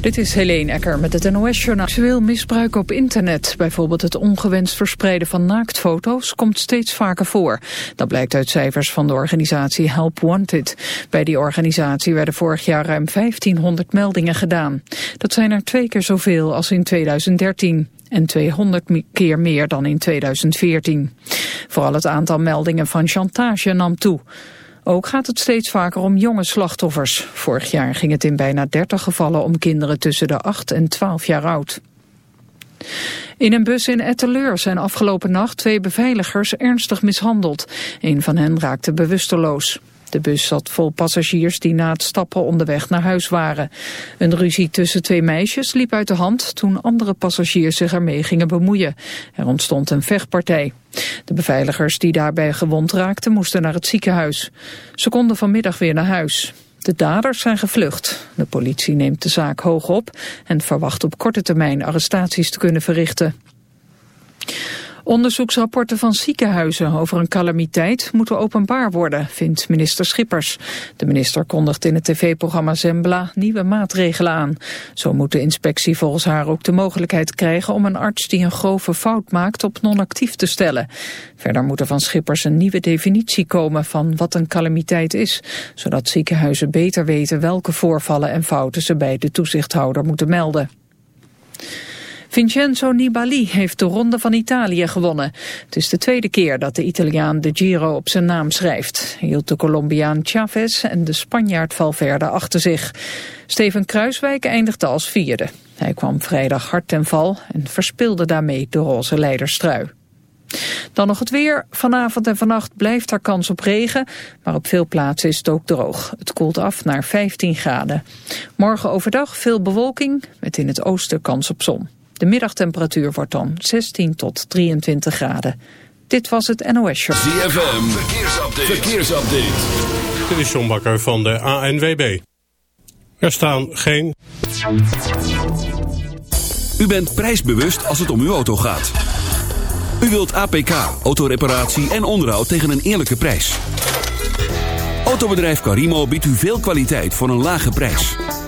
Dit is Helene Ecker met het NOS-journaal. Seksueel misbruik op internet, bijvoorbeeld het ongewenst verspreiden van naaktfoto's, komt steeds vaker voor. Dat blijkt uit cijfers van de organisatie Help Wanted. Bij die organisatie werden vorig jaar ruim 1500 meldingen gedaan. Dat zijn er twee keer zoveel als in 2013 en 200 keer meer dan in 2014. Vooral het aantal meldingen van chantage nam toe. Ook gaat het steeds vaker om jonge slachtoffers. Vorig jaar ging het in bijna 30 gevallen om kinderen tussen de 8 en 12 jaar oud. In een bus in Etteleur zijn afgelopen nacht twee beveiligers ernstig mishandeld. Een van hen raakte bewusteloos. De bus zat vol passagiers die na het stappen onderweg naar huis waren. Een ruzie tussen twee meisjes liep uit de hand toen andere passagiers zich ermee gingen bemoeien. Er ontstond een vechtpartij. De beveiligers die daarbij gewond raakten moesten naar het ziekenhuis. Ze konden vanmiddag weer naar huis. De daders zijn gevlucht. De politie neemt de zaak hoog op en verwacht op korte termijn arrestaties te kunnen verrichten. Onderzoeksrapporten van ziekenhuizen over een calamiteit moeten openbaar worden, vindt minister Schippers. De minister kondigt in het tv-programma Zembla nieuwe maatregelen aan. Zo moet de inspectie volgens haar ook de mogelijkheid krijgen om een arts die een grove fout maakt op non-actief te stellen. Verder moet er van Schippers een nieuwe definitie komen van wat een calamiteit is, zodat ziekenhuizen beter weten welke voorvallen en fouten ze bij de toezichthouder moeten melden. Vincenzo Nibali heeft de Ronde van Italië gewonnen. Het is de tweede keer dat de Italiaan de Giro op zijn naam schrijft. Hij hield de Colombiaan Chavez en de Spanjaard Valverde achter zich. Steven Kruiswijk eindigde als vierde. Hij kwam vrijdag hard ten val en verspeelde daarmee de roze leiderstrui. Dan nog het weer. Vanavond en vannacht blijft er kans op regen, maar op veel plaatsen is het ook droog. Het koelt af naar 15 graden. Morgen overdag veel bewolking, met in het oosten kans op zon. De middagtemperatuur wordt dan 16 tot 23 graden. Dit was het NOS Show. ZFM, verkeersupdate. verkeersupdate. Dit is John Bakker van de ANWB. Er staan geen... U bent prijsbewust als het om uw auto gaat. U wilt APK, autoreparatie en onderhoud tegen een eerlijke prijs. Autobedrijf Carimo biedt u veel kwaliteit voor een lage prijs.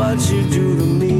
what you do to me.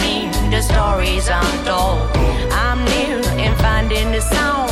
Mean the stories untold. I'm new in finding the sound.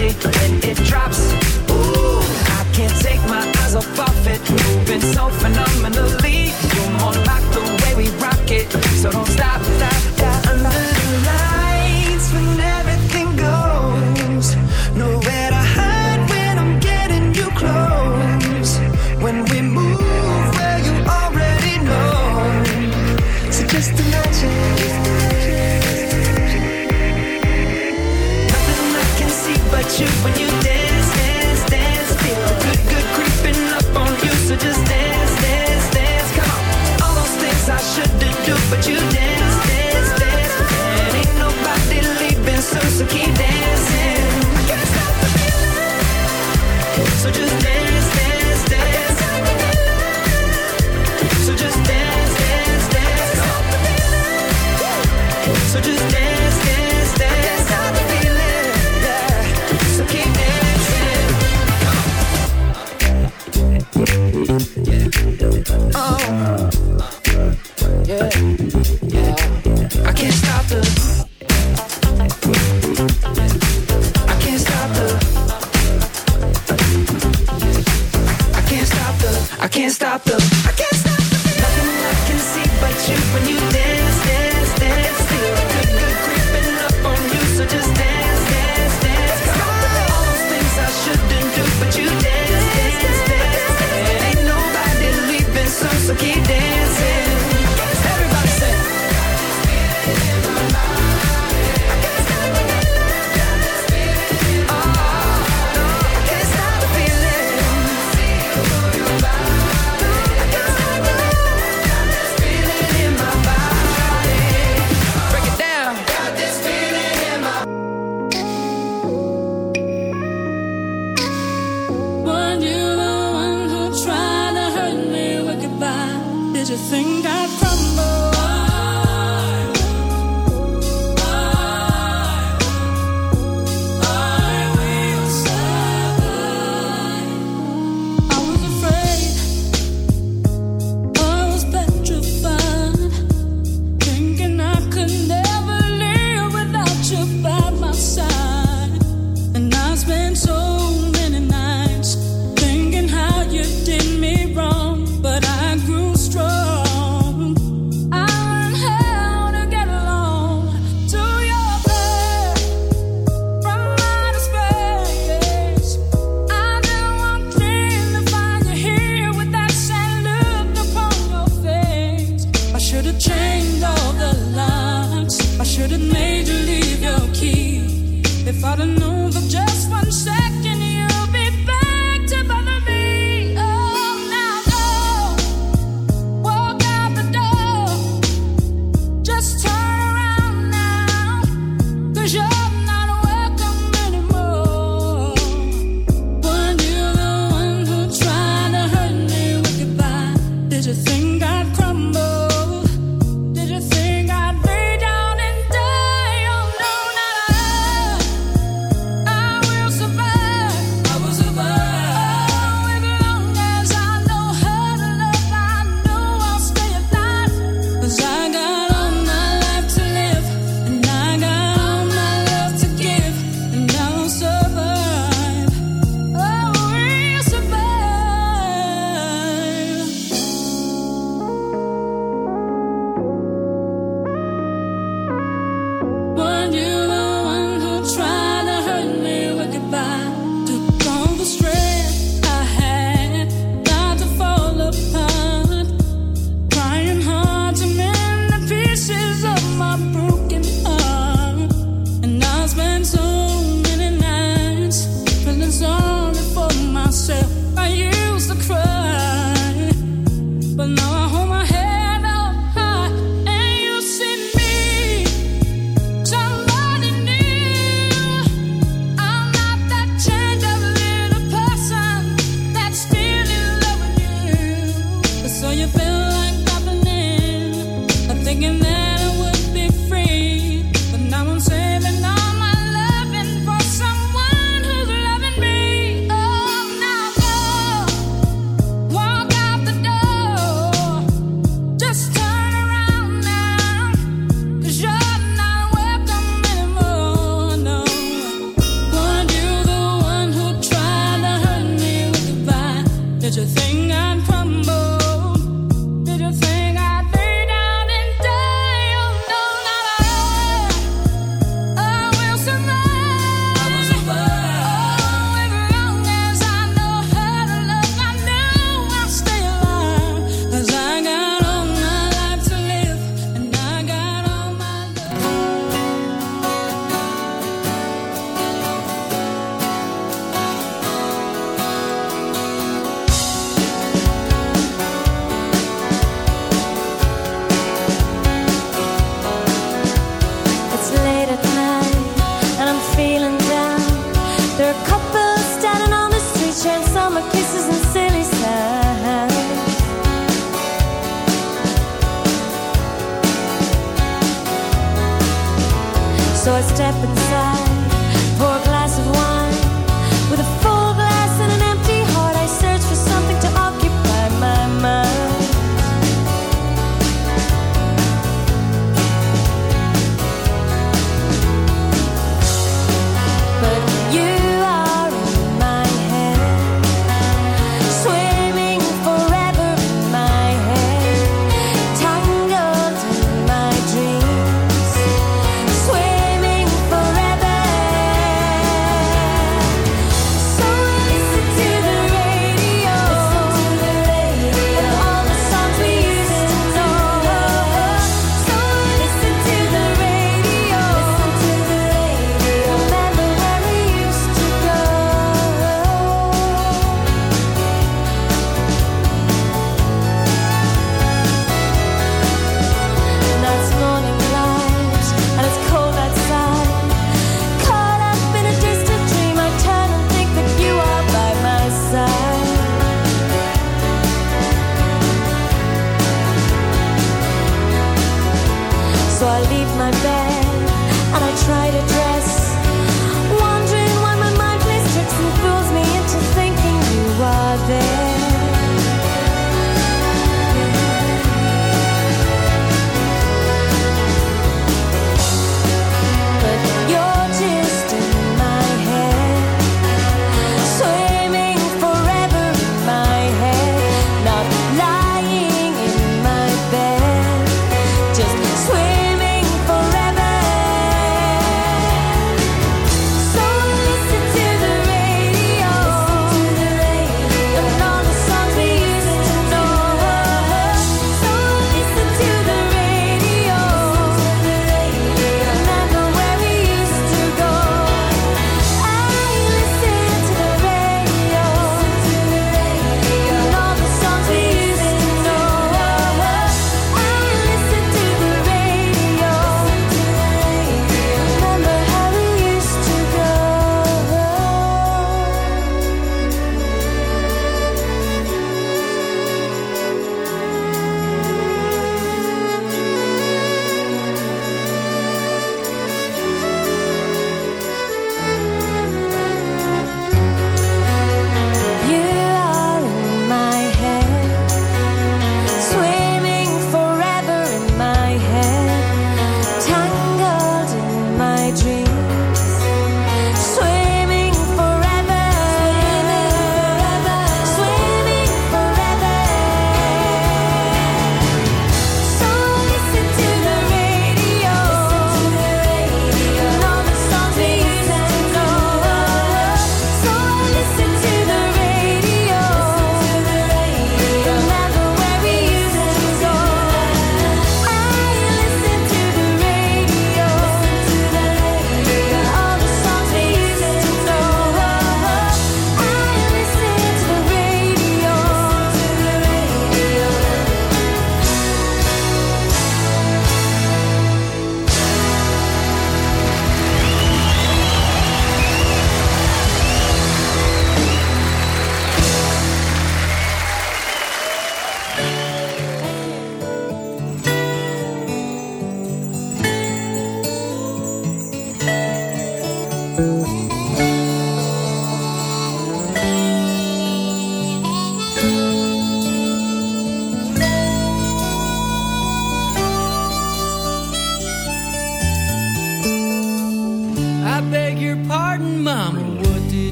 body when it drops. Ooh, I can't take my eyes off of it. Moving so phenomenally. you're more like the way we rock it. So don't stop. But I know for just one second.